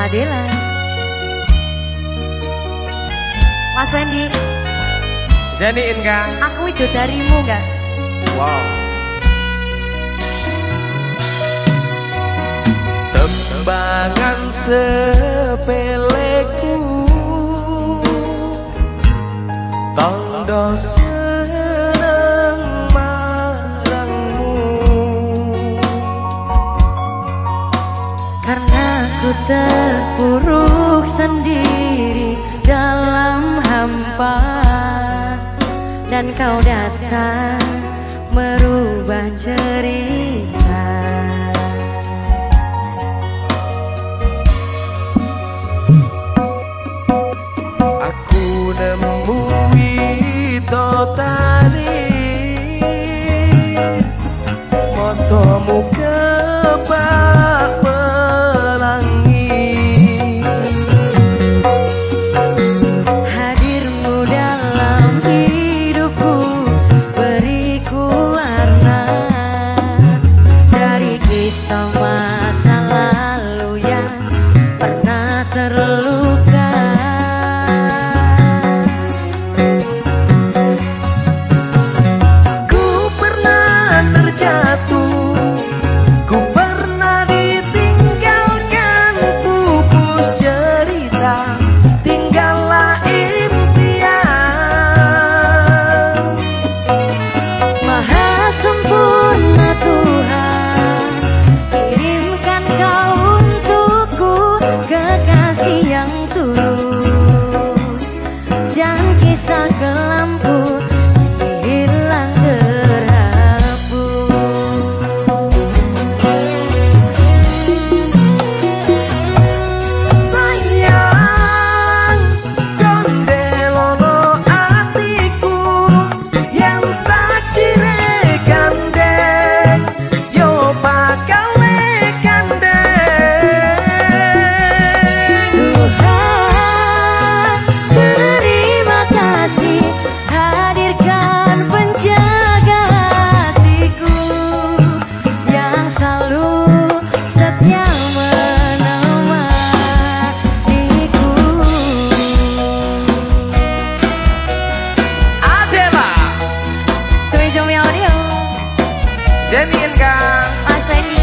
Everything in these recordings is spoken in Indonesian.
Adela. Mas Wendy. Jenny Inga Aku itu darimu enggak? Wow. Tembangan sepeleku. Tondo terpuruk sendiri dalam hampa. Dan kau datang merubah cerita. Jenny Kang Mas Wendy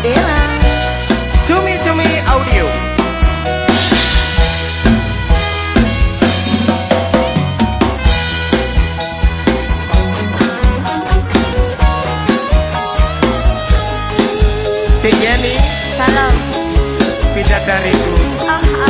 Adela. Cumi Cumi Audio. Jenny Salam. Bidadariku Ah. ah.